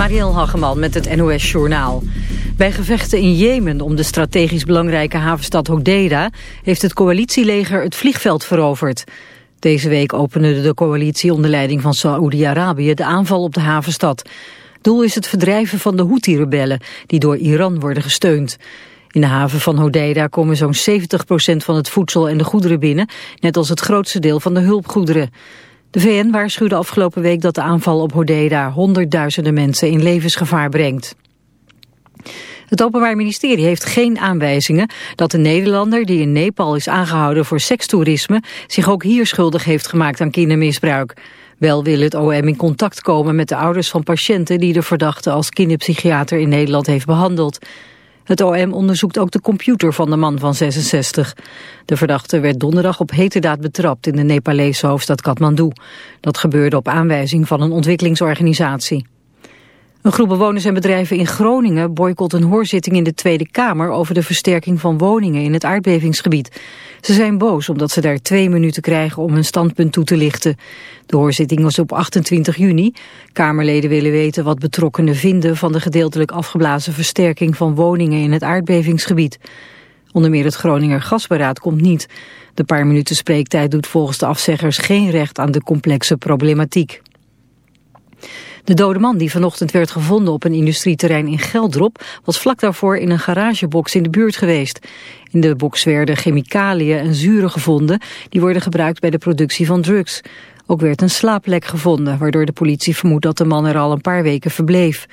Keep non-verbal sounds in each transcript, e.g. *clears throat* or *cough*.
Marielle Hageman met het NOS Journaal. Bij gevechten in Jemen om de strategisch belangrijke havenstad Hodeida... heeft het coalitieleger het vliegveld veroverd. Deze week opende de coalitie onder leiding van Saoedi-Arabië... de aanval op de havenstad. Doel is het verdrijven van de Houthi-rebellen... die door Iran worden gesteund. In de haven van Hodeida komen zo'n 70% van het voedsel en de goederen binnen... net als het grootste deel van de hulpgoederen. De VN waarschuwde afgelopen week dat de aanval op Hodeida honderdduizenden mensen in levensgevaar brengt. Het Openbaar Ministerie heeft geen aanwijzingen dat de Nederlander die in Nepal is aangehouden voor sekstoerisme zich ook hier schuldig heeft gemaakt aan kindermisbruik. Wel wil het OM in contact komen met de ouders van patiënten die de verdachte als kinderpsychiater in Nederland heeft behandeld. Het OM onderzoekt ook de computer van de man van 66. De verdachte werd donderdag op heterdaad betrapt in de Nepalese hoofdstad Kathmandu. Dat gebeurde op aanwijzing van een ontwikkelingsorganisatie. Een groep bewoners en bedrijven in Groningen boycott een hoorzitting in de Tweede Kamer over de versterking van woningen in het aardbevingsgebied. Ze zijn boos omdat ze daar twee minuten krijgen om hun standpunt toe te lichten. De hoorzitting was op 28 juni. Kamerleden willen weten wat betrokkenen vinden van de gedeeltelijk afgeblazen versterking van woningen in het aardbevingsgebied. Onder meer het Groninger Gasberaad komt niet. De paar minuten spreektijd doet volgens de afzeggers geen recht aan de complexe problematiek. De dode man die vanochtend werd gevonden op een industrieterrein in Geldrop... was vlak daarvoor in een garagebox in de buurt geweest. In de box werden chemicaliën en zuren gevonden... die worden gebruikt bij de productie van drugs. Ook werd een slaaplek gevonden... waardoor de politie vermoedt dat de man er al een paar weken verbleef.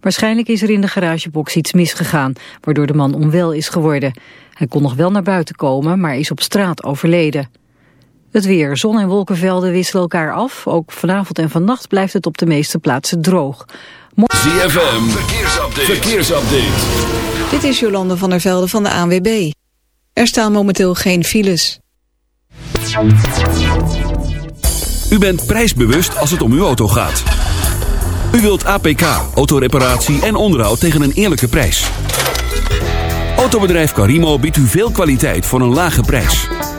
Waarschijnlijk is er in de garagebox iets misgegaan... waardoor de man onwel is geworden. Hij kon nog wel naar buiten komen, maar is op straat overleden. Het weer. Zon- en wolkenvelden wisselen elkaar af. Ook vanavond en vannacht blijft het op de meeste plaatsen droog. ZFM. Verkeersupdate. Verkeersupdate. Dit is Jolande van der Velde van de ANWB. Er staan momenteel geen files. U bent prijsbewust als het om uw auto gaat. U wilt APK, autoreparatie en onderhoud tegen een eerlijke prijs. Autobedrijf Carimo biedt u veel kwaliteit voor een lage prijs.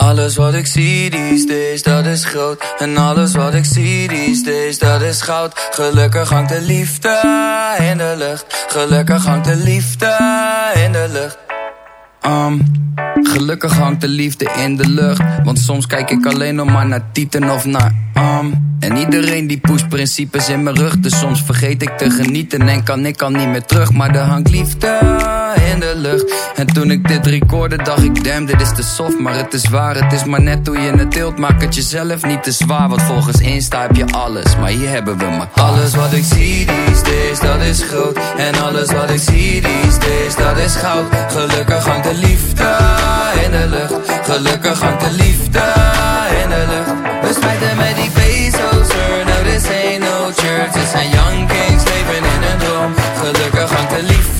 Alles wat ik zie these days, dat is groot. En alles wat ik zie these days, dat is goud. Gelukkig hangt de liefde in de lucht. Gelukkig hangt de liefde in de lucht. Um, gelukkig hangt de liefde in de lucht. Want soms kijk ik alleen nog maar naar tieten of naar um. En iedereen die pusht principes in mijn rug. Dus soms vergeet ik te genieten en kan ik al niet meer terug. Maar er hangt liefde in de lucht. En toen ik dit recorde dacht ik, damn, dit is te soft. Maar het is waar, het is maar net hoe je het tilt. Maak het jezelf niet te zwaar. Want volgens Insta heb je alles. Maar hier hebben we maar alles wat ik zie these days, dat is groot. En alles wat ik zie these days, dat is goud. Gelukkig hangt de liefde in de lucht. Gelukkig hangt de liefde in de lucht. We spijten met die bezels, sir. No, this ain't no church. Het zijn young kings, leven in een droom. Gelukkig hangt de liefde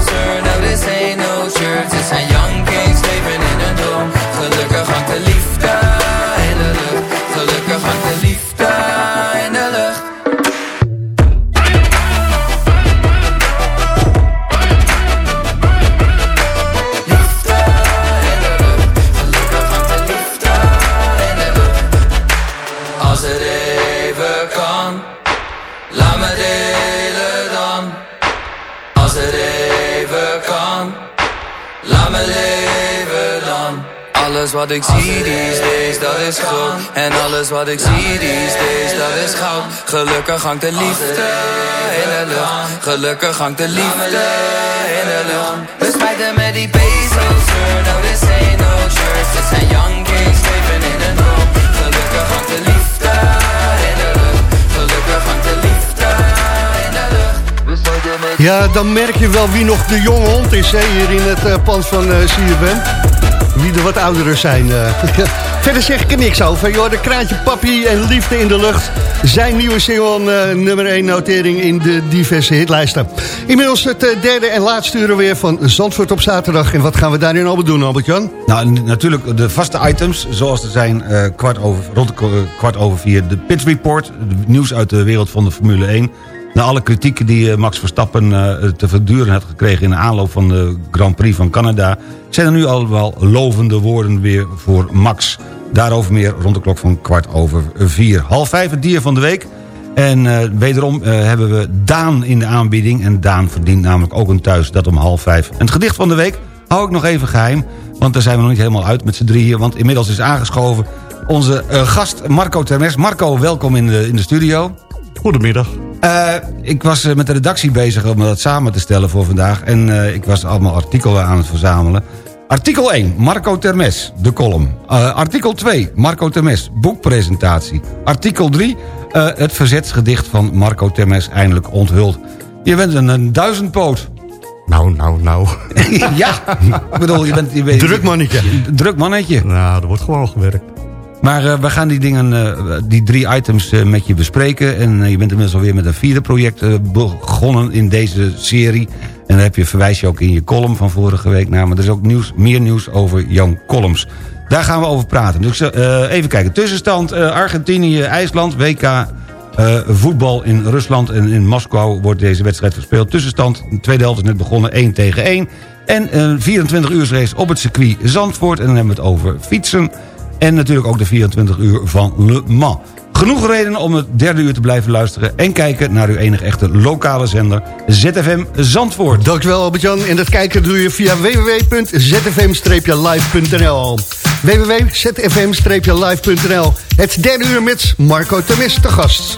wat ik zie these days, dat is goud. Gelukkig hangt de liefde in de lucht. Gelukkig hangt de liefde in de lucht. We smijten met die bezels. No, this ain't no church. Dit zijn young kings, leven in een droom. Gelukkig hangt de liefde in de lucht. Gelukkig hangt de liefde in de lucht. We smijten met Ja, dan merk je wel wie nog de jonge hond is hier in het eh, pand van eh CFM. Wie de wat ouderen zijn. eh. *laughs* Verder zeg ik er niks over. Joh, de Kraantje Papi en Liefde in de Lucht. Zijn nieuwe single, eh, nummer 1 notering in de diverse hitlijsten. Inmiddels het eh, derde en laatste uur weer van Zandvoort op zaterdag. En wat gaan we daarin allemaal doen, Albert-Jan? Nou, natuurlijk de vaste items, zoals er zijn eh, kwart over, rond kwart over vier. De Pit Report, nieuws uit de wereld van de Formule 1. Na alle kritieken die eh, Max Verstappen eh, te verduren had gekregen... in de aanloop van de Grand Prix van Canada... zijn er nu al wel lovende woorden weer voor Max. Daarover meer rond de klok van kwart over vier. Half vijf het dier van de week. En eh, wederom hebben we Daan in de aanbieding. En Daan verdient namelijk ook een thuis, dat om half vijf. En het gedicht van de week hou ik nog even geheim. Want daar zijn we nog niet helemaal uit met z'n drieën. Want inmiddels is aangeschoven onze gast Marco Termes. Marco, welkom in de, in de studio. Goedemiddag. Eh, ik was eh, met de redactie bezig om dat samen te stellen voor vandaag. En eh, ik was allemaal artikelen aan het verzamelen. Artikel 1, Marco Termes, de column. Artikel 2, Marco Termes, boekpresentatie. Artikel 3, eh, het verzetsgedicht van Marco Termes eindelijk onthuld. Je bent een, een duizendpoot. Nou, nou, nou. *laughs* ja, ik bedoel, je bent... Je bent Druk mannetje. Druk mannetje. Nou, er wordt gewoon gewerkt. Maar eh, we gaan die dingen, eh, die drie items eh, met je bespreken. En je bent inmiddels alweer met een vierde project begonnen in deze serie. En daar heb je, verwijs je ook in je column van vorige week naar. Maar er is ook nieuws, meer nieuws over jouw columns. Daar gaan we over praten. Dus even kijken. Tussenstand Argentinië, IJsland, WK voetbal in Rusland. En in Moskou wordt deze wedstrijd gespeeld. Tussenstand, de tweede helft is net begonnen, 1 tegen 1. En een 24 uur race op het circuit Zandvoort. En dan hebben we het over fietsen. En natuurlijk ook de 24 uur van Le Mans. Genoeg reden om het derde uur te blijven luisteren... en kijken naar uw enige echte lokale zender ZFM Zandvoort. Dankjewel Albert-Jan. En dat kijken doe je via www.zfm-live.nl www.zfm-live.nl Het derde uur met Marco Temis te gast.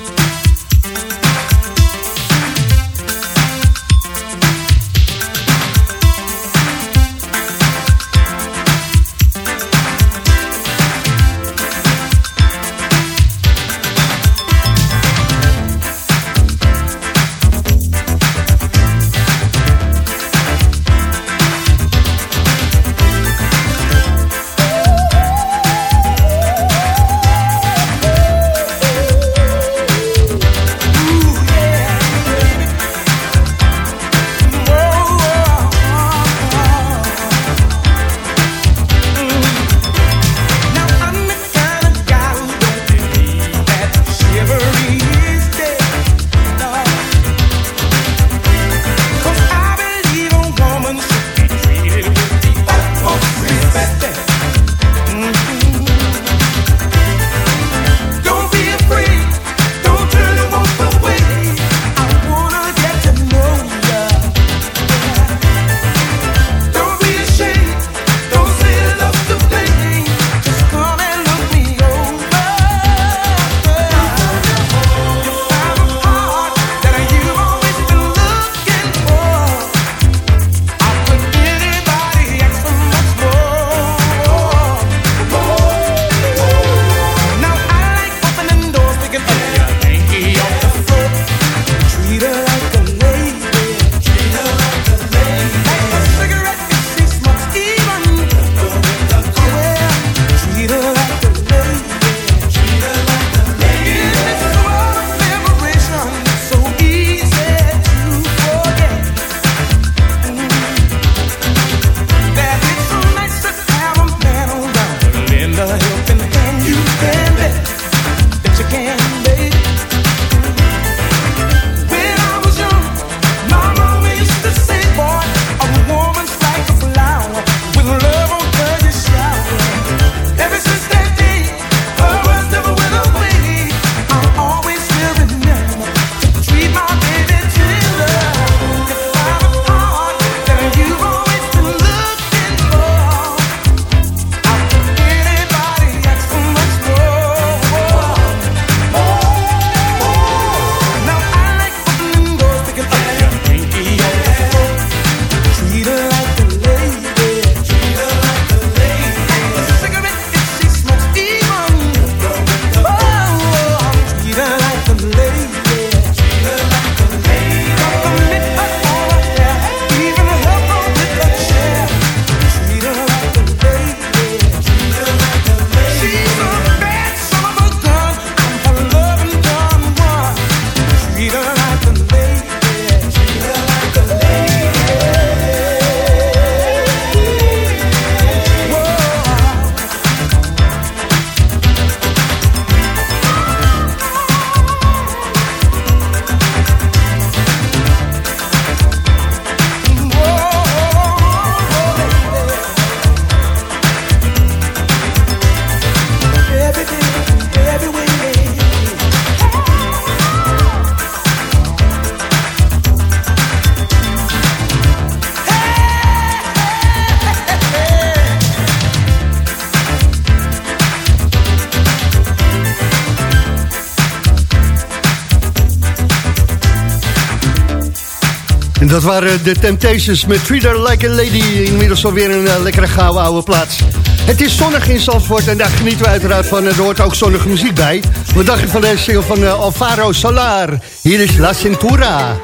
Dat waren de Temptations met Treat Her Like a Lady. Inmiddels alweer een eh, lekkere gouden oude plaats. Het is zonnig in Zandvoort en daar genieten we uiteraard van. Er hoort ook zonnige muziek bij. Wat dacht je van deze single van eh, Alvaro Solar? Hier is La Cintura.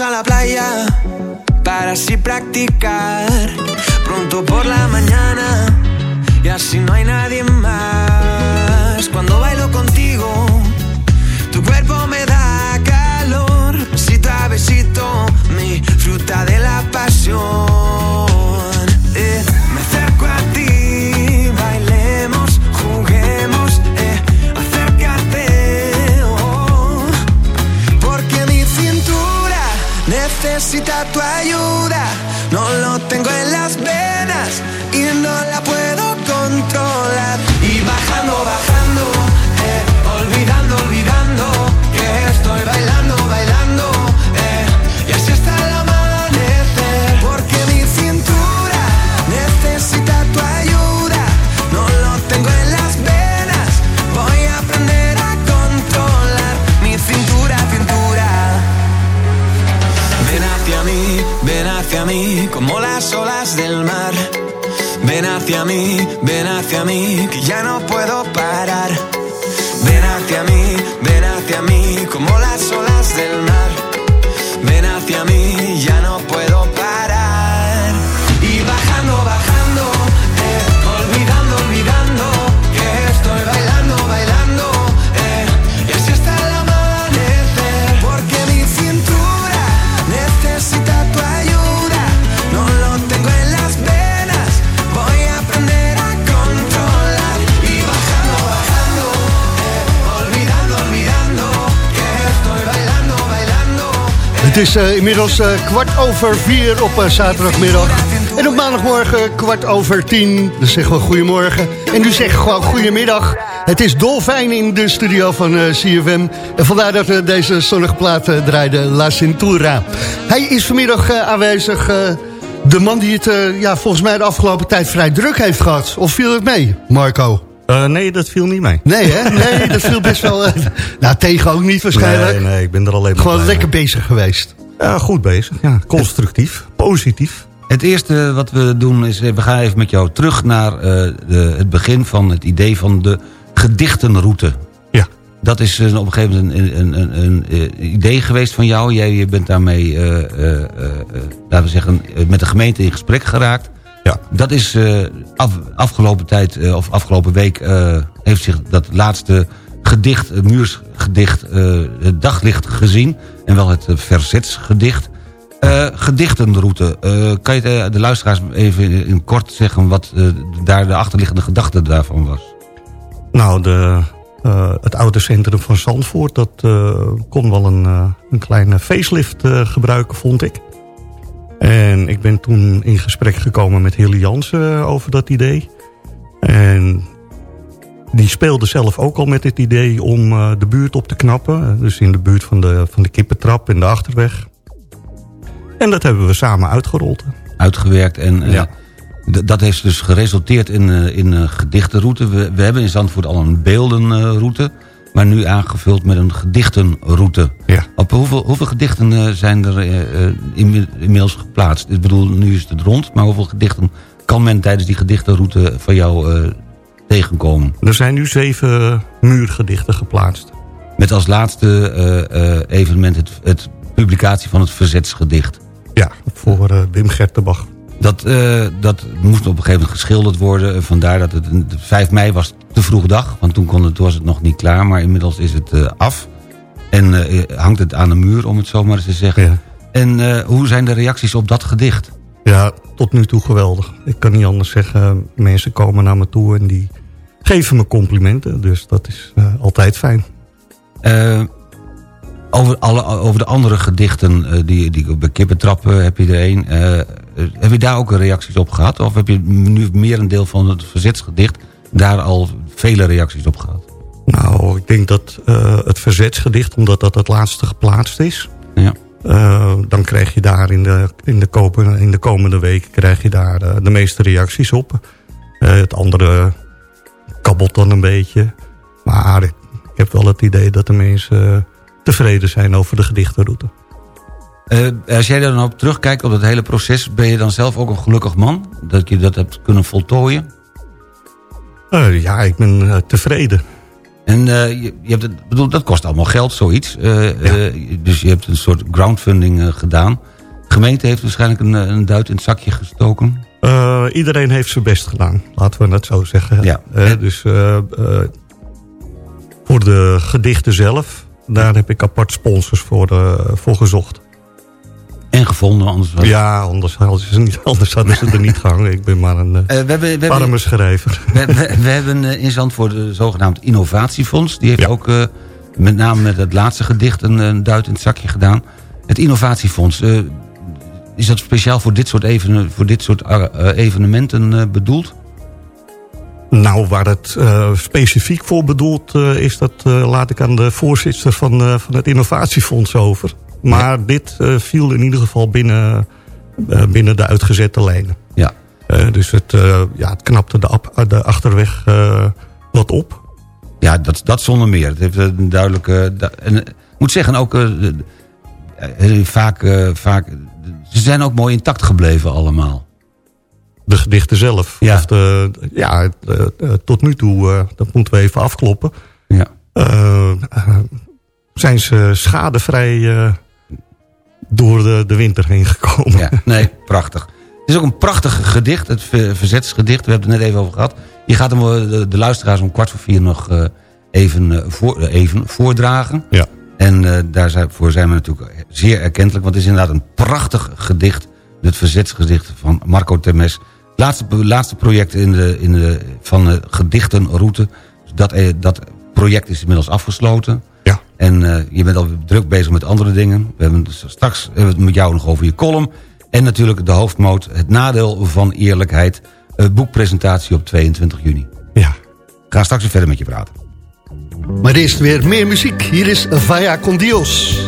A la playa para así practicar ven hacia mí, que ya no Het is eh, inmiddels eh, kwart over vier op eh, zaterdagmiddag. En op maandagmorgen kwart over tien. Dus zeggen we goedemorgen. En nu zeggen we gewoon goedemiddag. Het is dolfijn in de studio van CFM. En vandaar dat we deze zonnige plaat draaiden, La Cintura. Hij is vanmiddag aanwezig. de man die het ja, volgens mij de afgelopen tijd vrij druk heeft gehad. Of viel het mee, Marco? Eh, nee, dat viel niet mee. Nee, hè? *laughs* Nee, dat viel best wel... eh, nou, tegen ook niet waarschijnlijk. Nee, nee, ik ben er alleen maar Gewoon lekker mee. bezig geweest. Ja, goed bezig. Ja, constructief. Positief. Het eerste wat we doen is, eh, we gaan even met jou terug naar eh, de, het begin van het idee van de gedichtenroute. Ja. Dat is op een gegeven moment een, een, een, een, idee geweest van jou. Jij je bent daarmee, eh, eh, eh, eh, laten we zeggen, met de gemeente in gesprek geraakt. Ja. Dat is eh, af, afgelopen tijd, eh, of afgelopen week, eh, heeft zich dat laatste gedicht, het muursgedicht, het daglicht gezien. En wel het verzetsgedicht. Gedichtenroute. Kan je de, luisteraars even in, kort zeggen wat daar de achterliggende gedachte daarvan was? Nou, de, het oude centrum van Zandvoort... dat kon wel een, een kleine facelift gebruiken, vond ik. En ik ben toen in gesprek gekomen met Hilly Jansen eh, over dat idee. En die speelde zelf ook al met het idee om eh, de buurt op te knappen. Dus in de buurt van de, van de kippentrap en de Achterweg. En dat hebben we samen uitgerold. Uitgewerkt en... eh, Ja. Dat heeft dus geresulteerd in, in een gedichtenroute. We, we hebben in Zandvoort al een beeldenroute... maar nu aangevuld met een gedichtenroute. Ja. Op hoeveel, hoeveel gedichten eh, zijn er eh, eh, inmi- inmiddels geplaatst? Ik bedoel, nu is het rond, maar hoeveel gedichten kan men tijdens die gedichtenroute van jou tegenkomen? Er zijn nu zeven muurgedichten geplaatst. Met als laatste evenement het, het publicatie van het verzetsgedicht. Ja, voor Wim Gertenbach. Dat, dat moest op een gegeven moment geschilderd worden. Vandaar dat het een- de 5 mei was te vroeg dag. Want toen, kon het, was het nog niet klaar. Maar inmiddels is het eh, af. En eh, hangt het aan de muur, om het zo maar eens te zeggen. Ja. En eh, hoe zijn de reacties op dat gedicht? Ja, tot nu toe geweldig. Ik kan niet anders zeggen. Mensen komen naar me toe en die geven me complimenten. Dus dat is eh, altijd fijn. Eh, over, alle, over de andere gedichten, eh, die, die bij kippentrappen heb je er een. Eh, eh, heb je daar ook reacties op gehad? Of heb je nu meer een deel van het verzetsgedicht... daar al vele reacties op gehad? Nou, ik denk dat eh, het verzetsgedicht, omdat dat het laatste geplaatst is... Ja. eh, dan krijg je daar in de, in de, kopen, in de komende weken krijg je daar eh, de meeste reacties op. Het andere kabbelt dan een beetje. Maar ik, heb wel het idee dat de mensen tevreden zijn over de gedichtenroute. Als jij daar dan op terugkijkt op het hele proces... ben je dan zelf ook een gelukkig man? Dat je dat hebt kunnen voltooien? Eh, ja, ik ben eh, tevreden. En eh, je, je hebt het, bedoel, dat kost allemaal geld, zoiets. Dus je hebt een soort groundfunding gedaan. De gemeente heeft waarschijnlijk een, een duit in het zakje gestoken. Iedereen heeft zijn best gedaan, laten we het zo zeggen. Ja. Dus voor de gedichten zelf, daar heb ik apart sponsors voor, voor gezocht. En gevonden, anders was Ja, anders hadden ze, niet, anders hadden ze er niet gehangen. Ik ben maar een eh Eh, we hebben, we hebben, arme schrijver. we, we- we hebben eh, in Zandvoort de zogenaamd innovatiefonds. Die heeft Ja. ook eh, met name met het laatste gedicht een, een duit in het zakje gedaan. Het innovatiefonds, eh, is dat speciaal voor dit soort, even, voor dit soort eh, eh, evenementen eh, bedoeld? Nou, waar het eh, specifiek voor bedoeld eh, is... dat eh, laat ik aan de voorzitter van, eh, van het innovatiefonds over. Maar dit eh, viel in ieder geval binnen, eh, binnen de uitgezette lijnen. Ja. Eh, dus het, ja, het knapte de, de achterweg wat op. Ja, dat, dat zonder meer. Het heeft een duidelijke... du- en, ik moet zeggen, ook vaak, vaak... Ze zijn ook mooi intact gebleven allemaal. De gedichten zelf. Ja. Of de, ja, tot nu toe, dat moeten we even afkloppen... Ja. zijn ze schadevrij door de, de winter heen gekomen. Ja, nee, prachtig. Het is ook een prachtig gedicht, het ver- verzetsgedicht. We hebben het net even over gehad. Je gaat hem eh, de, de luisteraars om kwart voor vier nog eh, even, eh, voor, even voordragen. Ja. En daarvoor zijn we natuurlijk zeer erkentelijk. Want het is inderdaad een prachtig gedicht. Het verzetsgedicht van Marco Temes. Laatste, laatste project in de, in de, van de gedichtenroute. Dus dat, dat project is inmiddels afgesloten. En eh, je bent al druk bezig met andere dingen. We hebben het straks hebben we het met jou nog over je column. En natuurlijk de hoofdmoot, het nadeel van eerlijkheid. eh, boekpresentatie op 22 juni. Ja. We gaan straks weer verder met je praten. Maar eerst weer meer muziek. Hier is Vaya con Dios.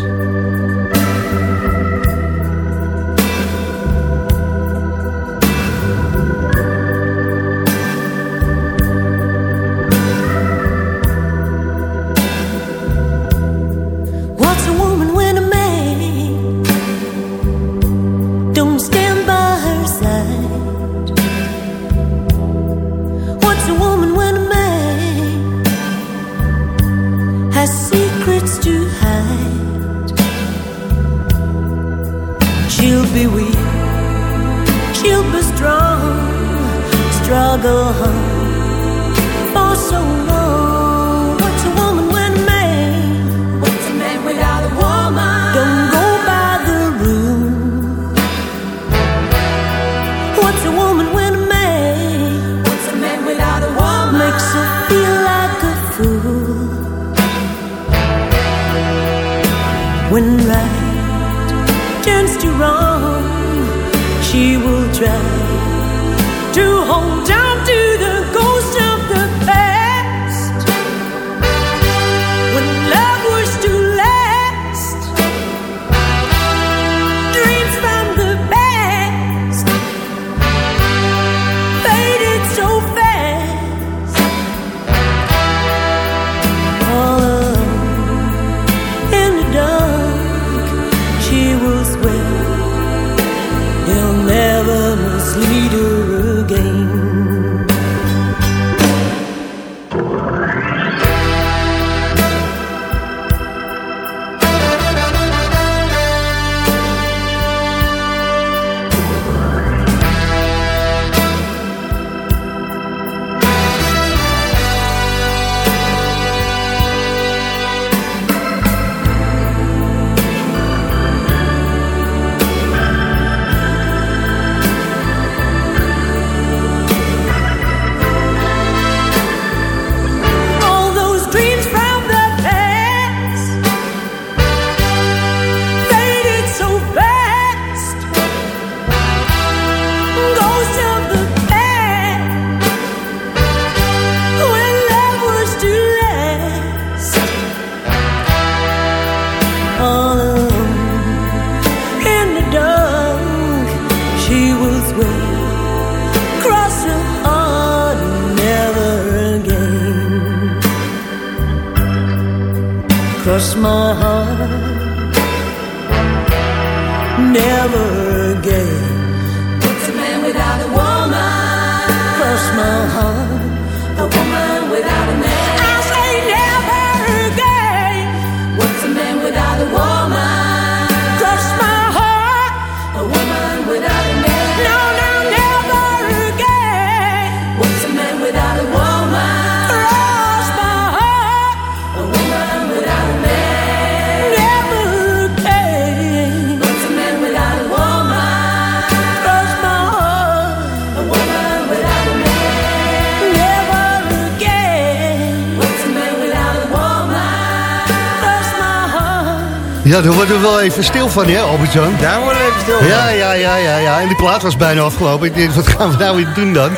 Ja, daar worden we wel even stil van, hè, Albert-Jan? Daar worden we even stil van. Ja, ja, ja, ja, ja. En die plaat was bijna afgelopen. Ik denk, wat gaan we nou weer doen dan?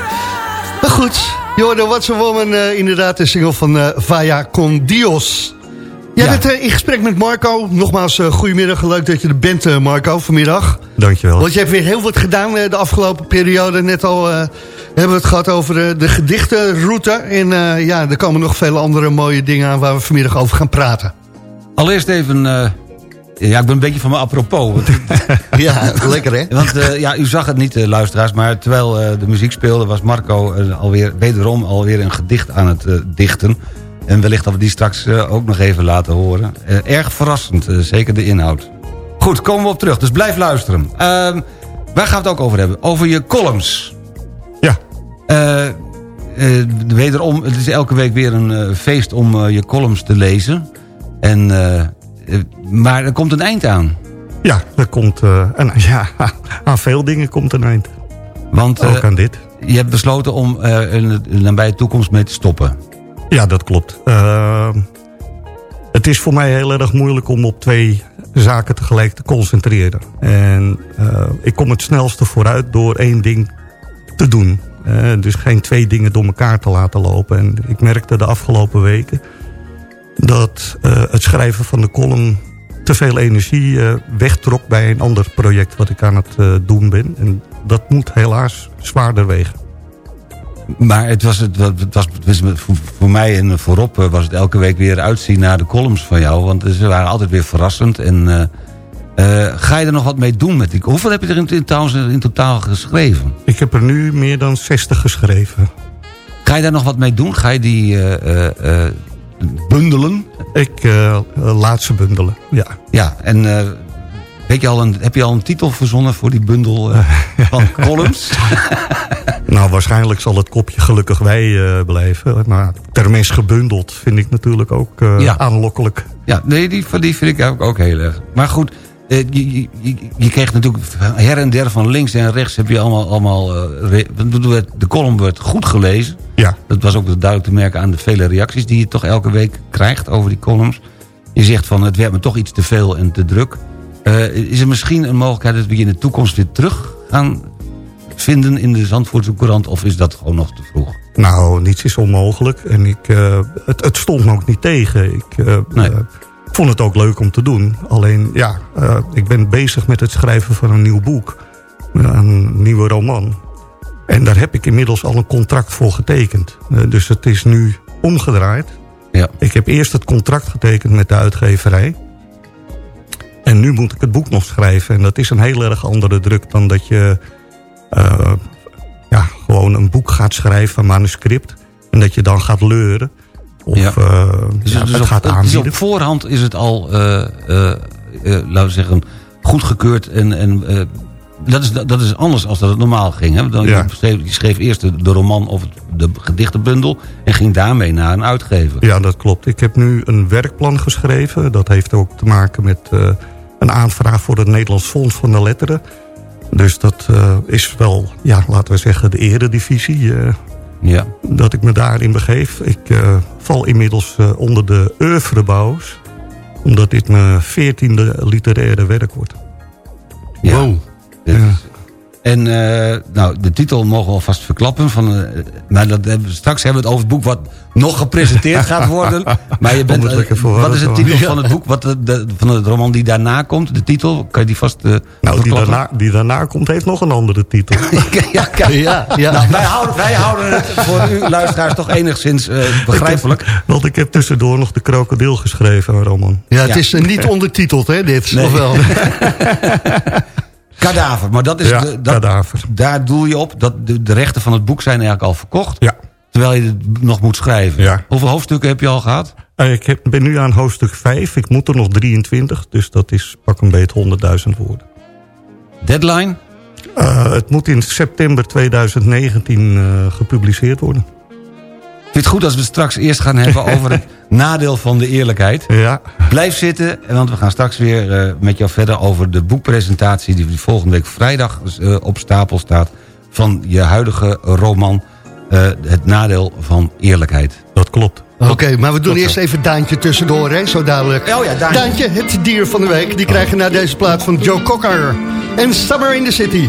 Maar goed, hoorde What's a Woman, eh, inderdaad de single van eh Vaya con Dios. Jij Ja. bent eh, in gesprek met Marco. Nogmaals, eh goedemiddag. Leuk dat je er bent, eh, Marco, vanmiddag. Dankjewel. Want je hebt weer heel wat gedaan eh, de afgelopen periode. Net al eh, hebben we het gehad over de gedichtenroute. En eh, ja, er komen nog vele andere mooie dingen aan... waar we vanmiddag over gaan praten. Allereerst even... ja, ik ben een beetje van mijn apropos. *laughs* Ja, lekker hè? want eh, ja, u zag het niet, eh, luisteraars... maar terwijl eh, de muziek speelde... was Marco alweer, wederom alweer een gedicht aan het dichten. En wellicht dat we die straks ook nog even laten horen. Erg verrassend, zeker de inhoud. Goed, komen we op terug, dus blijf luisteren. Ehm, waar gaan we het ook over hebben? Over je columns. Ja, Eh, eh, wederom, het is elke week weer een feest om eh, je columns te lezen. En, maar er komt een eind aan. ja, er komt eh, een, *laughs* ja, aan veel dingen komt een eind. Want eh, Ook aan dit. je hebt besloten om er in de nabije toekomst mee te stoppen. Ja, dat klopt. Eh, het is voor mij heel erg moeilijk om op twee zaken tegelijk te concentreren. En eh, ik kom het snelste vooruit door één ding te doen. Eh, dus geen twee dingen door elkaar te laten lopen. En ik merkte de afgelopen weken dat eh, het schrijven van de column te veel energie eh, wegtrok bij een ander project wat ik aan het eh, doen ben. En dat moet helaas zwaarder wegen. Maar het was, het, was- het was, het was voor, mij en voorop was het elke week weer uitzien naar de columns van jou. Want ze waren altijd weer verrassend. En ga je er nog wat mee doen met die... Hoeveel heb je er in, in, trouwens in totaal geschreven? Ik heb er nu meer dan 60 geschreven. Ga je daar nog wat mee doen? Ga je die bundelen? Ik eh, laat ze bundelen, ja. Ja, en eh, weet je al een, heb je al een titel verzonnen voor die bundel eh, *laughs* van columns? *laughs* Nou, waarschijnlijk zal het kopje gelukkig wij eh, blijven. Maar termes gebundeld vind ik natuurlijk ook eh, Ja. aanlokkelijk. Ja, nee, die, die vind ik eigenlijk ook heel erg. Maar goed, eh, je, je, je- je kreeg natuurlijk her en der van links en rechts... heb je allemaal... allemaal eh, de column werd goed gelezen. Ja, Dat was ook duidelijk te merken aan de vele reacties... die je toch elke week krijgt over die columns. Je zegt van, het werd me toch iets te veel en te druk. Eh, is er misschien een mogelijkheid dat we je in de toekomst weer terug gaan vinden... in de Zandvoortse Courant, of is dat gewoon nog te vroeg? nou, niets is onmogelijk. En ik, het, het stond me ook niet tegen. Ik Nee. Eh, vond het ook leuk om te doen. Alleen, ja, eh, ik ben bezig met het schrijven van een nieuw boek. Een nieuwe roman. En daar heb ik inmiddels al een contract voor getekend. Eh, dus het is nu omgedraaid. Ja. Ik heb eerst het contract getekend met de uitgeverij. En nu moet ik het boek nog schrijven. En dat is een heel erg andere druk dan dat je eh, ja, gewoon een boek gaat schrijven, een manuscript. En dat je dan gaat leuren. Of Ja. eh, Dus, ja, dus het op, gaat dus aanbieden. op voorhand is het al, eh, eh, laten we zeggen, goedgekeurd. En, en dat, is, dat is anders als dat het normaal ging. Hè? Dan, Ja. je, schreef, je schreef eerst de, de roman of het- de gedichtenbundel... en ging daarmee naar een uitgever. Ja, dat klopt. Ik heb nu een werkplan geschreven. Dat heeft ook te maken met een aanvraag voor het Nederlands Fonds van de Letteren. Dus dat is wel, ja, laten we zeggen, de eredivisie. Ja. dat ik me daarin begeef. Ik eh, val inmiddels eh, onder de oeuvrebouwers. Omdat dit mijn veertiende literaire werk wordt. ja. Wow. Dit is- En uh, nou, de titel mogen we alvast verklappen. Van, uh, maar dat, straks hebben we het over het boek wat nog gepresenteerd *laughs* gaat worden. Maar je bent, uh, wat is de titel van het boek? Wat de, de, van het roman die daarna komt? De titel, kan je die vast Nou, die daarna, die daarna komt heeft nog een andere titel. *laughs* ja, ja, ja. Nou, wij, houden, wij houden het voor u luisteraars toch enigszins begrijpelijk. Ik heb, want ik heb tussendoor nog de krokodil geschreven, een roman. Ja, het is niet ondertiteld, hè, dit. Nee. Of wel? *laughs* Kadaver, maar dat is Ja, de, dat, Kadaver. daar doel je op. Dat de, de rechten van het boek zijn eigenlijk al verkocht. Ja. Terwijl je het nog moet schrijven. Ja. Hoeveel hoofdstukken heb je al gehad? Eh, Ik heb, ben nu aan hoofdstuk 5. Ik moet er nog 23. Dus dat is pak een beetje 100.000 woorden. Deadline? Eh, het moet in september 2019 eh, gepubliceerd worden. Vind het goed als we het straks eerst gaan hebben *laughs* over het nadeel van de eerlijkheid. Ja. Blijf zitten, want we gaan straks weer eh, met jou verder over de boekpresentatie... die volgende week vrijdag eh, op stapel staat... van je huidige roman eh, Het nadeel van eerlijkheid. Dat klopt. Oké, maar we doen eerst even Daantje tussendoor, hè, zo dadelijk. Oh ja, Daantje. Daantje, het dier van de week. Die krijgen naar deze plaat van Joe Cocker. En Summer in the City.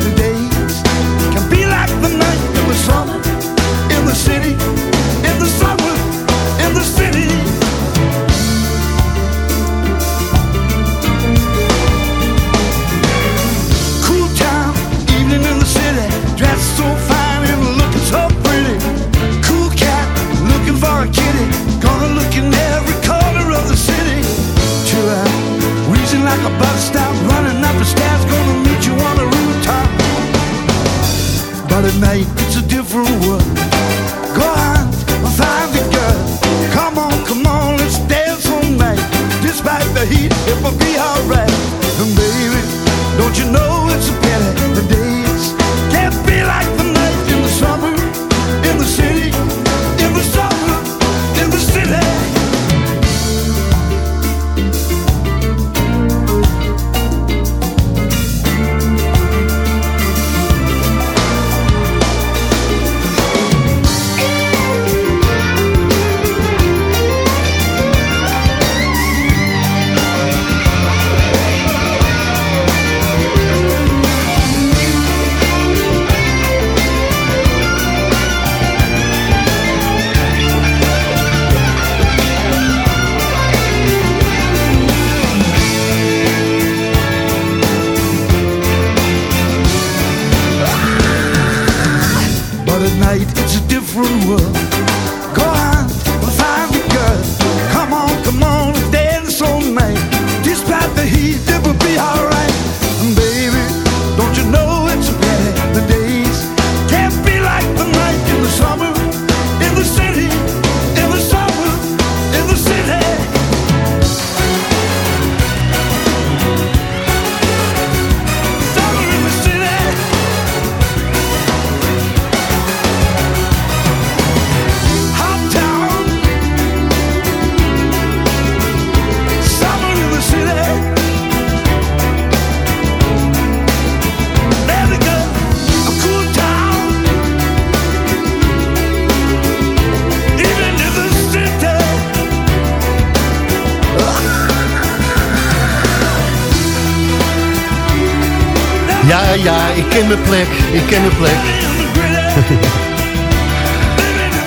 city, mijn plek. *laughs*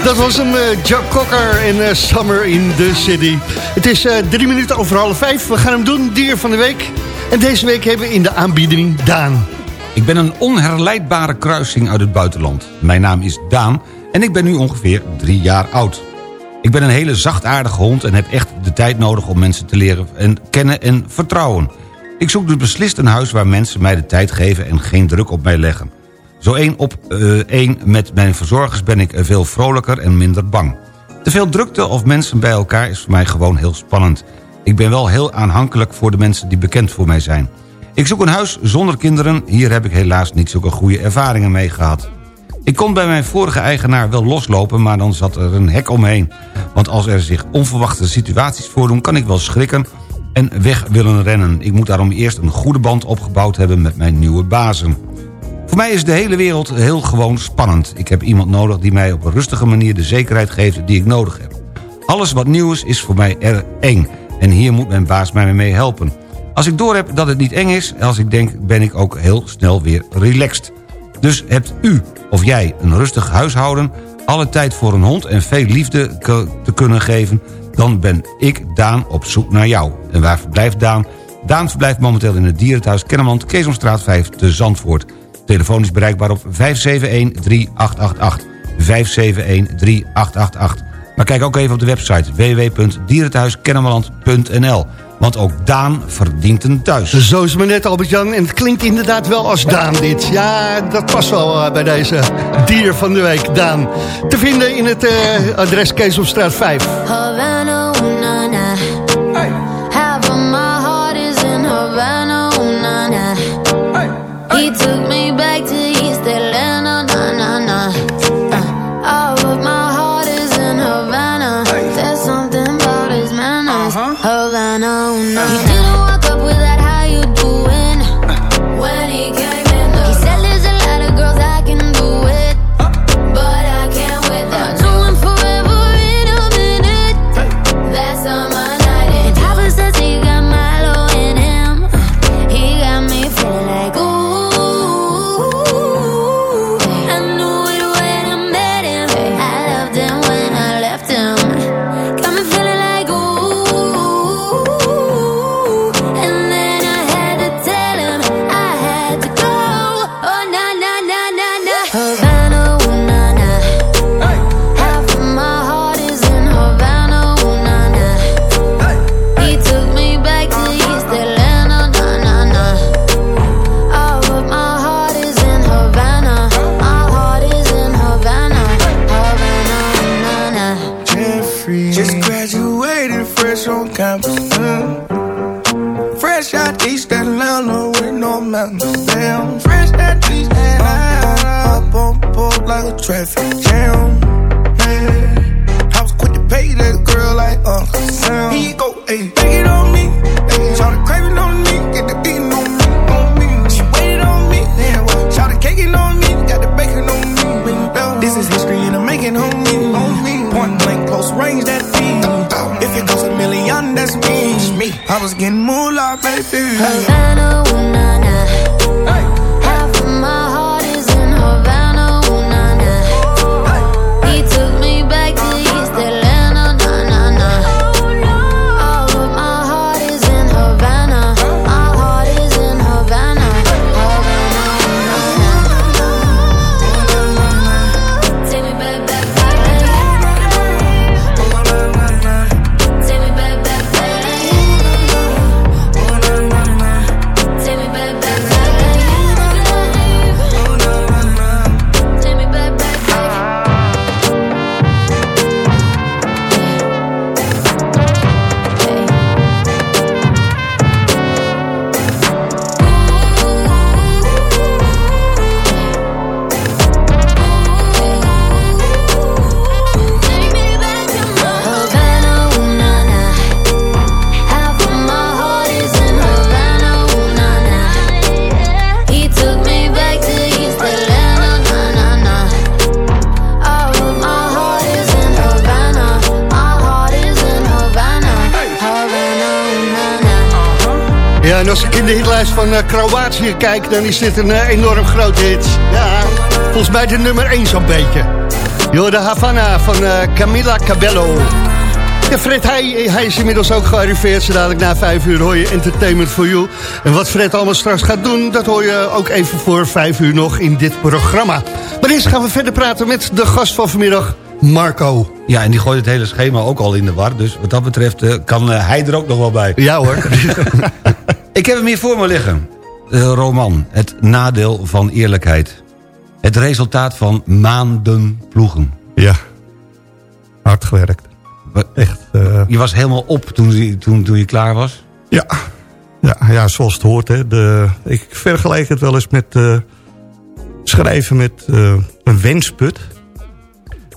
Dat was hem, eh, Joe Cocker en eh, Summer in the City. Het is eh, drie minuten over half vijf. We gaan hem doen, dier van de week. En deze week hebben we in de aanbieding Daan. Ik ben een onherleidbare kruising uit het buitenland. Mijn naam is Daan en ik ben nu ongeveer drie jaar oud. Ik ben een hele zachtaardige hond en heb echt de tijd nodig om mensen te leren en kennen en vertrouwen. Ik zoek dus beslist een huis waar mensen mij de tijd geven... en geen druk op mij leggen. Zo één op eh, één met mijn verzorgers ben ik veel vrolijker en minder bang. Te veel drukte of mensen bij elkaar is voor mij gewoon heel spannend. Ik ben wel heel aanhankelijk voor de mensen die bekend voor mij zijn. Ik zoek een huis zonder kinderen. Hier heb ik helaas niet zulke goede ervaringen mee gehad. Ik kon bij mijn vorige eigenaar wel loslopen, maar dan zat er een hek omheen. Want als er zich onverwachte situaties voordoen... kan ik wel schrikken en weg willen rennen. Ik moet daarom eerst een goede band opgebouwd hebben met mijn nieuwe bazen. Voor mij is de hele wereld heel gewoon spannend. Ik heb iemand nodig die mij op een rustige manier de zekerheid geeft die ik nodig heb. Alles wat nieuw is, is voor mij erg eng. En hier moet mijn baas mij mee helpen. Als ik doorheb dat het niet eng is, als ik denk, ben ik ook heel snel weer relaxed. Dus hebt u of jij een rustig huishouden... alle tijd voor een hond en veel liefde te kunnen geven... dan ben ik, Daan, op zoek naar jou. En waar verblijft Daan? Daan verblijft momenteel in het dierenthuis Kennemerland... Keesomstraat 5 te Zandvoort. Telefoon is bereikbaar op 571-3888. 571-3888. Maar kijk ook even op de website www.dierenthuiskennemerland.nl. Want ook Daan verdient een thuis. Zo is het maar net, Albert-Jan. En het klinkt inderdaad wel als Daan dit. Ja, dat past wel uh, bij deze dier van de week, Daan. Te vinden in het uh, adres Kees op straat 5. Havana, hitlijst van eh, Kroatië kijk, dan is dit een eh, enorm groot hit. Ja, volgens mij de nummer 1 zo'n beetje. Yo, de Havana van eh, Camila Cabello. Ja, Fred, hij, hij is inmiddels ook gearriveerd. Zo dadelijk na vijf uur hoor je Entertainment for You. En wat Fred allemaal straks gaat doen, dat hoor je ook even voor vijf uur nog in dit programma. Maar eerst gaan we verder praten met de gast van vanmiddag, Marco. Ja, en die gooit het hele schema ook al in de war. Dus wat dat betreft kan hij er ook nog wel bij. Ja hoor. *laughs* Ik heb hem hier voor me liggen. De roman, Het nadeel van eerlijkheid. Het resultaat van maanden ploegen. Ja, hard gewerkt. Echt. eh, Je was helemaal op toen, je- toen, toen je klaar was? Ja, ja, ja zoals het hoort. Hè. De, ik vergelijk het wel eens met eh, schrijven met eh, een wensput.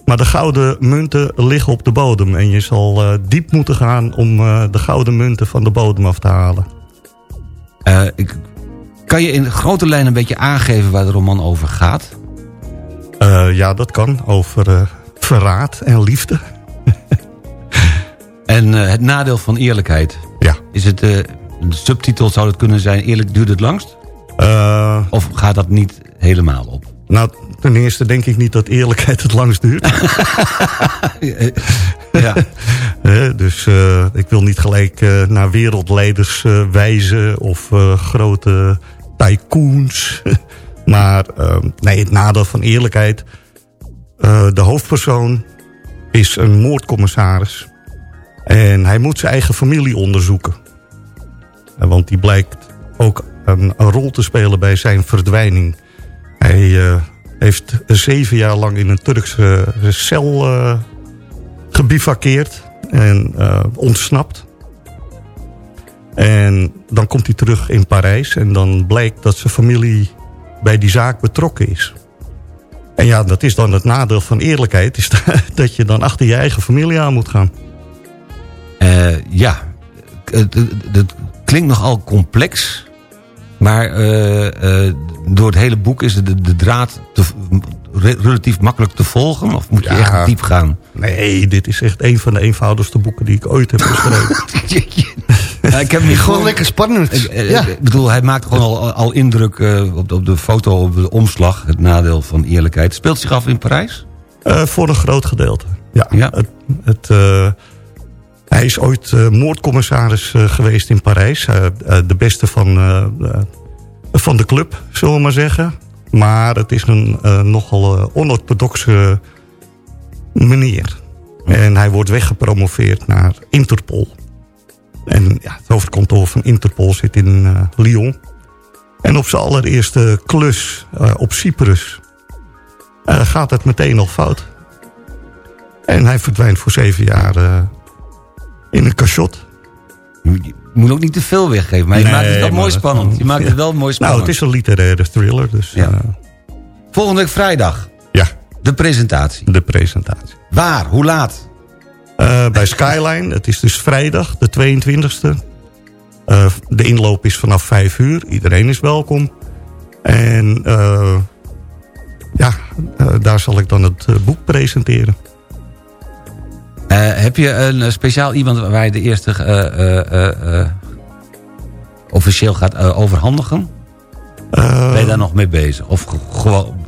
Maar de gouden munten liggen op de bodem. En je zal diep moeten gaan om de gouden munten van de bodem af te halen. Eh, ik, kan je in grote lijnen een beetje aangeven waar de roman over gaat? Eh, ja, dat kan. Over eh, verraad en liefde. *laughs* En het nadeel van eerlijkheid. Ja. Is het, de subtitel zou het kunnen zijn... Eerlijk duurt het langst? Of gaat dat niet helemaal op? nou, ten eerste denk ik niet dat eerlijkheid het langst duurt. *laughs* ja. *laughs* Dus eh, ik wil niet gelijk eh, naar wereldleiders eh, wijzen of grote tycoons. *laughs* maar eh, nee, het nadeel van eerlijkheid. de hoofdpersoon is een moordcommissaris. En hij moet zijn eigen familie onderzoeken. Want die blijkt ook een, rol te spelen bij zijn verdwijning. Hij heeft zeven jaar lang in een Turkse cel gebivakkeerd en eh, ontsnapt. En dan komt hij terug in Parijs en dan blijkt dat zijn familie bij die zaak betrokken is. En ja, dat is dan het nadeel van eerlijkheid, is dat *laughs* je dan achter je eigen familie aan moet gaan. Eh, ja, het klinkt nogal complex. Maar eh, door het hele boek is de, de draad te, re- relatief makkelijk te volgen? Of moet je Ja. echt diep gaan? Nee, dit is echt een van de eenvoudigste boeken die ik ooit heb geschreven. *laughs* Ja, ik heb hem hier Gewoon lekker spannend. Ik, eh, ja. ik bedoel, hij maakt gewoon al, al indruk eh, op, de, op de foto, op de omslag. Het nadeel van eerlijkheid. Speelt zich af in Parijs? Eh, voor een groot gedeelte. Ja. Ja. Het, het, eh, hij is ooit moordcommissaris eh, geweest in Parijs. De beste van, van de club, zullen we maar zeggen. Maar het is een eh, nogal eh, onorthodoxe meneer. En hij wordt weggepromoveerd naar Interpol. En ja, het hoofdkantoor van Interpol zit in eh, Lyon. En op zijn allereerste klus op Cyprus gaat het meteen al fout. En hij verdwijnt voor zeven jaar in een cachot. Je moet ook niet te veel weggeven. Maar je Nee, maakt het wel mooi spannend. Je maakt ja. het wel mooi spannend. Nou, het is een literaire thriller, dus Ja. eh, Volgende week vrijdag. Ja. De presentatie. de presentatie. Waar? Hoe laat? Eh, bij Skyline, het is dus vrijdag, de 22e. Eh, de inloop is vanaf vijf uur, iedereen is welkom. En ja, daar zal ik dan het boek presenteren. Eh, heb je een eh, speciaal iemand waar je de eerste eh, officieel gaat overhandigen? Ben je daar nog mee bezig? Of ge- gewoon...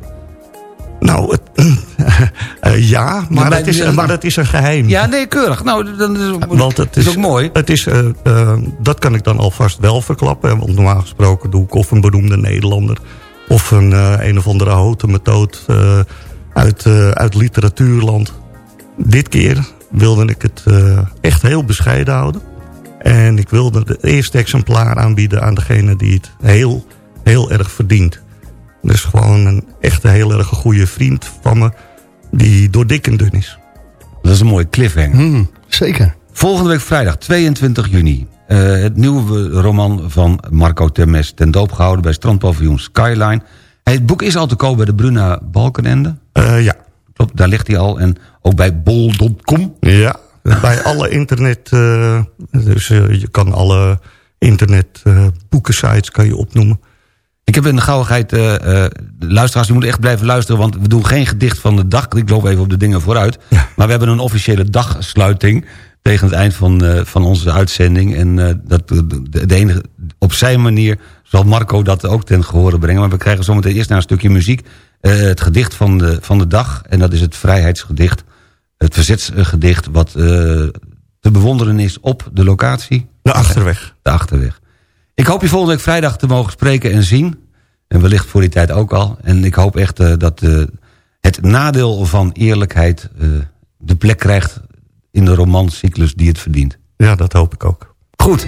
Nou, het, *clears throat* ja, maar, het is, maar is een geheim. Ja, nee, keurig. Nou, dan is, Want het is is, ook mooi. Het is, dat kan ik dan alvast wel verklappen. Want normaal gesproken doe ik of een beroemde Nederlander... of een, een of andere houte methode uit, uit literatuurland. Dit keer wilde ik het eh, echt heel bescheiden houden. En ik wilde het eerste exemplaar aanbieden aan degene die het heel, heel erg verdient. Dus gewoon een echt een heel erg goede vriend van me... die door dik en dun is. Dat is een mooie cliffhanger. Hmm, zeker. Volgende week vrijdag, 22 juni. eh, het nieuwe roman van Marco Termes ten doop gehouden bij strandpaviljoen Skyline. Het boek is al te koop bij de Bruna Balkenende. Eh, ja. Klopt, daar ligt hij al. En ook bij bol.com. Ja, bij alle internet... eh, dus eh, je kan alle internet eh, boekensites kan je opnoemen. Ik heb in de gauwigheid, luisteraars, je moet echt blijven luisteren... want we doen geen gedicht van de dag. Ik loop even op de dingen vooruit. Maar we hebben een officiële dagsluiting... tegen het eind van, van onze uitzending. En dat, de, de enige, op zijn manier zal Marco dat ook ten gehore brengen. Maar we krijgen zometeen eerst naar een stukje muziek... eh, het gedicht van de, van de dag. En dat is het vrijheidsgedicht. Het verzetsgedicht wat eh, te bewonderen is op de locatie. De Achterweg. De Achterweg. Ik hoop je volgende week vrijdag te mogen spreken en zien. En wellicht voor die tijd ook al. En ik hoop echt eh, dat het nadeel van eerlijkheid... de plek krijgt in de romancyclus die het verdient. Ja, dat hoop ik ook. Goed.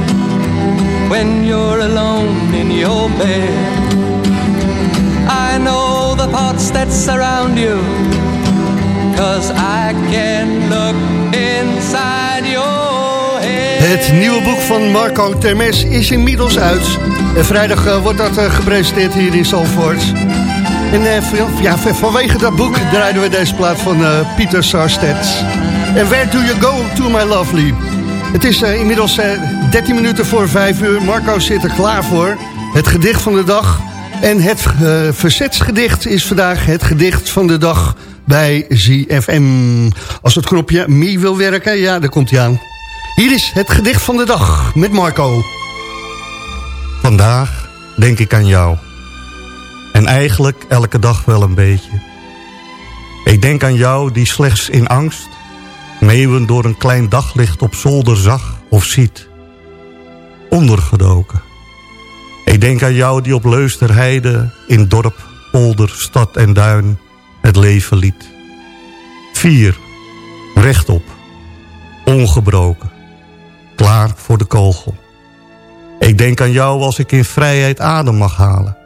when you're alone in your bed. I know the thoughts that surround you, cause I can look inside your head. Het nieuwe boek van Marco Termes is inmiddels uit. En vrijdag uh, wordt dat uh, gepresenteerd hier in Zalvoort. En uh, ja, vanwege dat boek draaiden we deze plaat van Pieter Sarstedt. En Where Do You Go To My Lovely? Het is inmiddels 13 minuten voor 5 uur. Marco zit er klaar voor. Het gedicht van de dag. En het uh, verzetsgedicht is vandaag het gedicht van de dag bij ZFM. Als het knopje mee wil werken, ja, daar komt hij aan. Hier is het gedicht van de dag met Marco. Vandaag denk ik aan jou. En eigenlijk elke dag wel een beetje. Ik denk aan jou die slechts in angst meeuwen door een klein daglicht op zolder zag of ziet. Ondergedoken. Ik denk aan jou die op Leusterheide in dorp, polder, stad en duin het leven liet. Vier, rechtop, ongebroken, klaar voor de kogel. Ik denk aan jou als ik in vrijheid adem mag halen.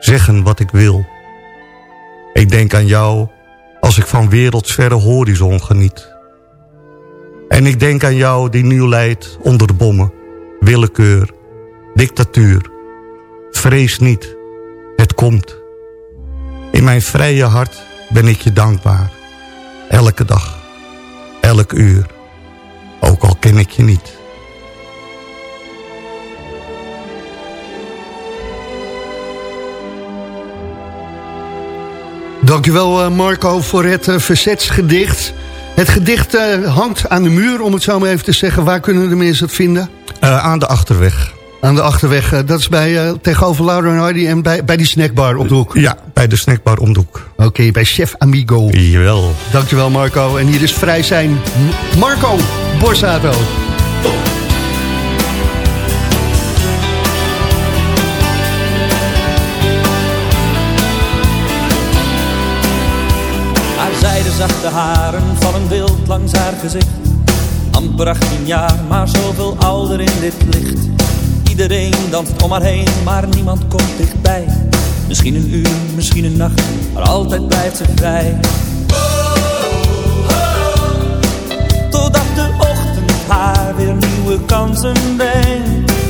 Zeggen wat ik wil. Ik denk aan jou als ik van wereldsverre horizon geniet. En ik denk aan jou die nu leidt onder de bommen. Willekeur, dictatuur. Vrees niet, het komt. In mijn vrije hart ben ik je dankbaar. Elke dag, elk uur. Ook al ken ik je niet. Dankjewel eh, Marco voor het eh, verzetsgedicht. Het gedicht eh, hangt aan de muur, om het zo maar even te zeggen. Waar kunnen de mensen het vinden? Uh, aan de Achterweg. Aan de Achterweg, uh, dat is bij, tegenover Laura en Hardy en bij, bij die snackbar op de hoek. Ja, bij de snackbar om de hoek. Oké, okay, bij Chef Amigo. Jawel. Dankjewel Marco. En hier is Vrij Zijn Marco Borsato. Zachte haren vallen wild langs haar gezicht. Amper 18 jaar, maar zoveel ouder in dit licht. Iedereen danst om haar heen, maar niemand komt dichtbij. Misschien een uur, misschien een nacht, maar altijd blijft ze vrij. Totdat de ochtend haar weer nieuwe kansen brengt.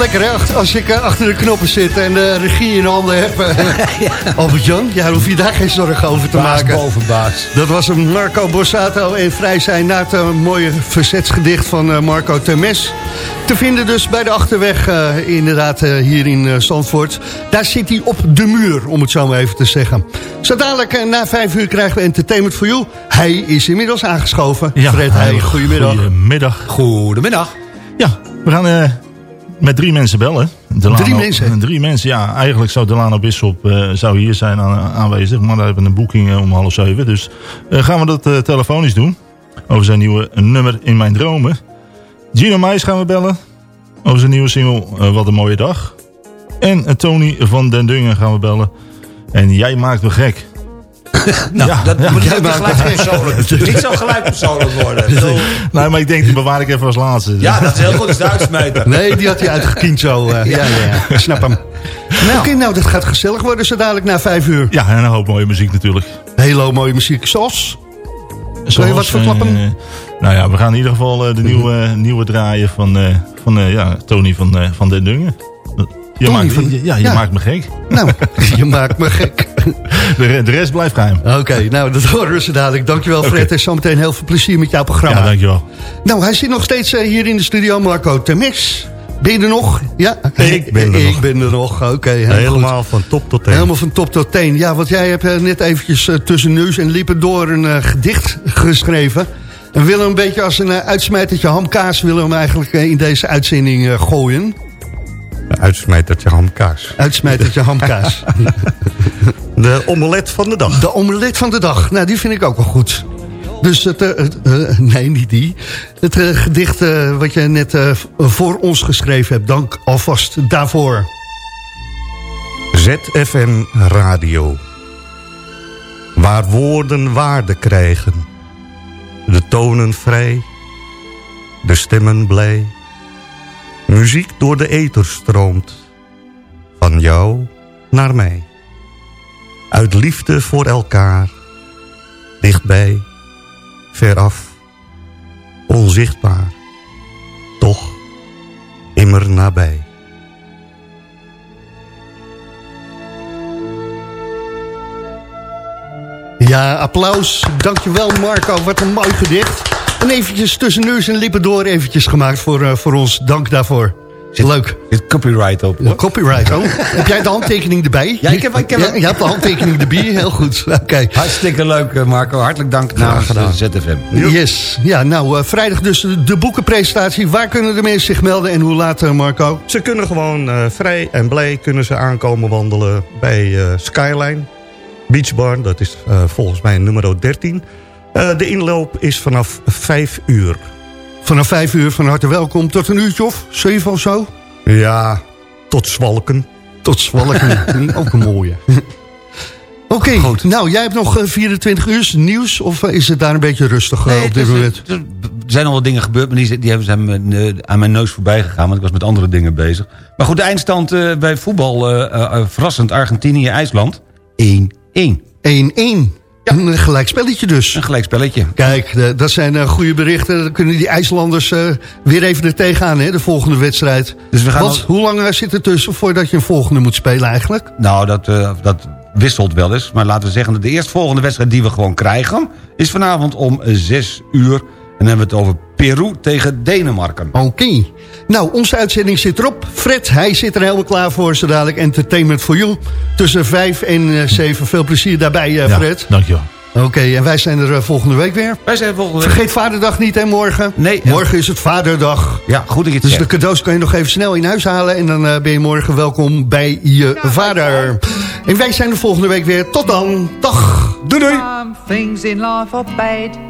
Lekker hè, als ik eh, achter de knoppen zit en de regie in handen heb. eh. Albert-Jan, *laughs* ja, hoef je daar geen zorgen over te Baas maken. boven baas. Dat was een Marco Borsato en Vrij zijn na het eh, mooie verzetsgedicht van Marco Temes. Te vinden dus bij de Achterweg, inderdaad hier in Zandvoort. Daar zit hij op de muur, om het zo maar even te zeggen. Zo dadelijk na vijf uur krijgen we Entertainment for You. Hij is inmiddels aangeschoven. Fred Heij, goedemiddag. Goedemiddag. Goedemiddag. Ja, we gaan met drie mensen bellen. Delano, Drie mensen? *laughs* Drie mensen, ja. Eigenlijk zou Delano Bisschop eh, zou hier zijn aan- aanwezig. Maar we hebben een boeking eh, om half zeven. Dus eh, gaan we dat telefonisch doen. Over zijn nieuwe nummer In Mijn Dromen. Gino Meijs gaan we bellen. Over zijn nieuwe single Wat een Mooie Dag. En Tony van den Dungen gaan we bellen. En Jij Maakt Me Gek. *laughs* Nou, dat moet niet maakt gelijk persoonlijk. Niet zo gelijk persoonlijk worden. Zo. *laughs* Nee, maar ik denk die bewaar ik even als laatste. Ja, dat is heel goed. Dat is de uitsmijter. Nee, die had hij uitgekiend zo. eh, ja, ja, ja, *laughs* snap hem. Oké, nou, dat gaat gezellig worden zo dadelijk na vijf uur. Ja, en een hoop mooie muziek natuurlijk. Hele mooie muziek, zoals... Wil je wat verklappen? eh, nou ja, we gaan in ieder geval eh, de nieuwe, nieuwe draaien van, van ja, Tony van, van den Dungen. Je Tony maakt, van- ja, je ja. maakt me gek. Nou, je maakt me gek. *laughs* De, de rest blijft geheim. Oké, nou dat horen we ze dadelijk. Dankjewel Fred Oké. en zometeen heel veel plezier met jouw programma. Ja, dankjewel. Nou, hij zit nog steeds eh, hier in de studio, Marco Temes. Ben je er nog? Ja, Ik ben er ik nog. ben er nog. Oké, Helemaal van top tot teen. Helemaal van top tot teen. Ja, want jij hebt eh, net eventjes eh, tussen neus en lippen door een gedicht geschreven. En we willen een beetje als een eh, uitsmijtertje hamkaas... willen we hem eigenlijk in deze uitzending gooien. Uitsmijtertje hamkaas. Uitsmijtertje hamkaas. *laughs* De omelet van de dag. De omelet van de dag. Nou, die vind ik ook wel goed. Dus het, eh, het, eh, *laughs* nee, niet die. Het eh, gedicht eh, wat je net eh, voor ons geschreven hebt. Dank alvast daarvoor. ZFM Radio. Waar woorden waarde krijgen. De tonen vrij. De stemmen blij. Muziek door de ether stroomt. Van jou naar mij. Uit liefde voor elkaar. Dichtbij. Veraf. Onzichtbaar. Toch immer nabij. Ja, applaus. Dankjewel Marco. Wat een mooi gedicht. En eventjes tussen neus en lippen door eventjes gemaakt voor, eh, voor ons. Dank daarvoor. Leuk. Zit copyright op. Ja, copyright, oh. Heb jij de handtekening erbij? Ja, ik heb- ik heb ja. Je hebt de handtekening erbij, *laughs* heel goed. Oké. Hartstikke leuk, eh, Marco. Hartelijk dank namens gedaan. eh, ZFM. Yes. Ja, nou, eh, vrijdag dus de, boekenpresentatie. Waar kunnen de mensen zich melden en hoe laat, Marco? Ze kunnen gewoon eh, vrij en blij kunnen ze aankomen wandelen bij eh, Skyline Beach Bar. Dat is eh, volgens mij nummer 13. Eh, de inloop is vanaf 5 uur. Vanaf vijf uur van harte welkom. Tot een uurtje of zeven of zo? Ja, tot zwalken. Tot Zwalken. *laughs* Ook een mooie. *laughs* Oké, nou, jij hebt nog eh, 24 uur nieuws... of eh, is het daar een beetje rustig eh, Nee, op dit is- moment? Er zijn al wat dingen gebeurd, maar die, die hebben- zijn eh, aan mijn neus voorbij gegaan. Want ik was met andere dingen bezig. Maar goed, de eindstand eh, bij voetbal. eh, eh, eh, verrassend Argentinië-IJsland. 1-1. 1-1. Een gelijkspelletje dus. Een gelijkspelletje. Kijk, eh, dat zijn eh, goede berichten. Dan kunnen die IJslanders eh, weer even er tegenaan, hè, de volgende wedstrijd. Dus we gaan Want al- hoe lang zit er tussen voordat je een volgende moet spelen eigenlijk? Nou, dat, dat wisselt wel eens. Maar laten we zeggen, dat de eerstvolgende wedstrijd die we gewoon krijgen... is vanavond om 6 uur. En dan hebben we het over Peru tegen Denemarken. Oké. Nou, onze uitzending zit erop. Fred, hij zit er helemaal klaar voor. Zo dadelijk Entertainment for You. Tussen 5 en 7. Veel plezier daarbij, eh, Ja, Fred. dankjewel. Oké, en wij zijn er eh, volgende week weer. Wij zijn volgende week... Vergeet Vaderdag niet, hè, morgen? Nee. eh, Morgen is het Vaderdag. Ja, goed dat je het Dus de cadeaus kan je nog even snel in huis halen. En dan eh, ben je morgen welkom bij je vader. En wij zijn er volgende week weer. Tot dan. Dag. Doei doei. Some things in life are bad.